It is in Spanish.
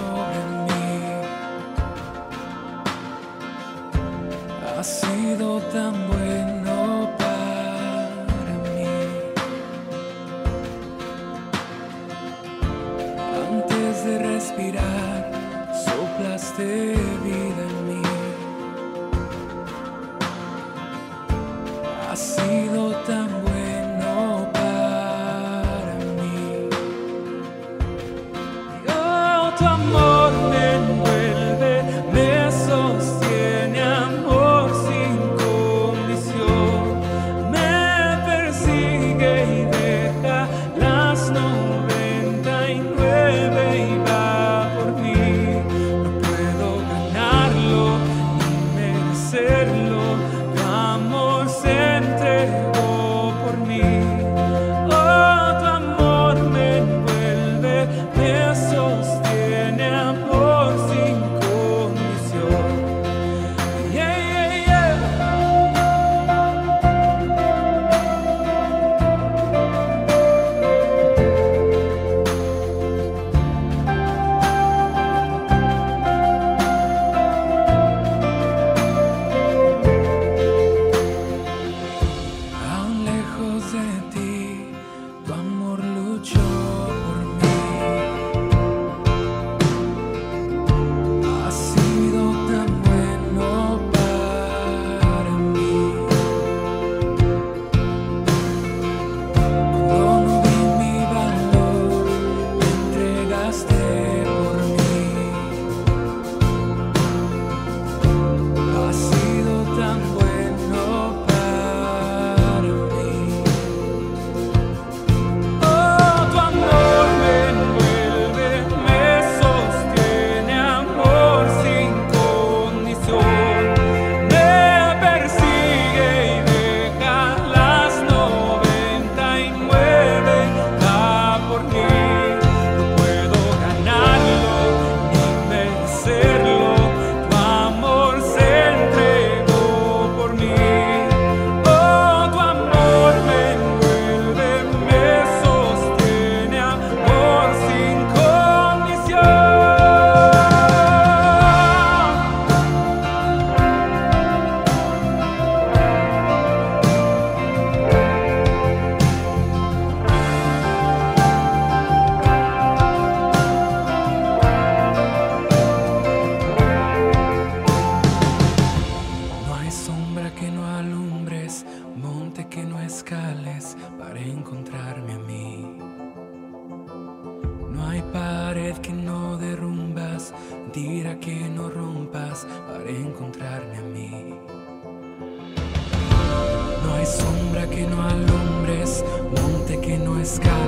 sobre. Ha sido tan bueno para mí. Antes de respirar, soplaste vida en mí. Ha sido tan de ti, tu amor luchó. pared que no derrumbas, dirá que no rompas para encontrarme a mí. No hay sombra que no alumbres, monte que no escape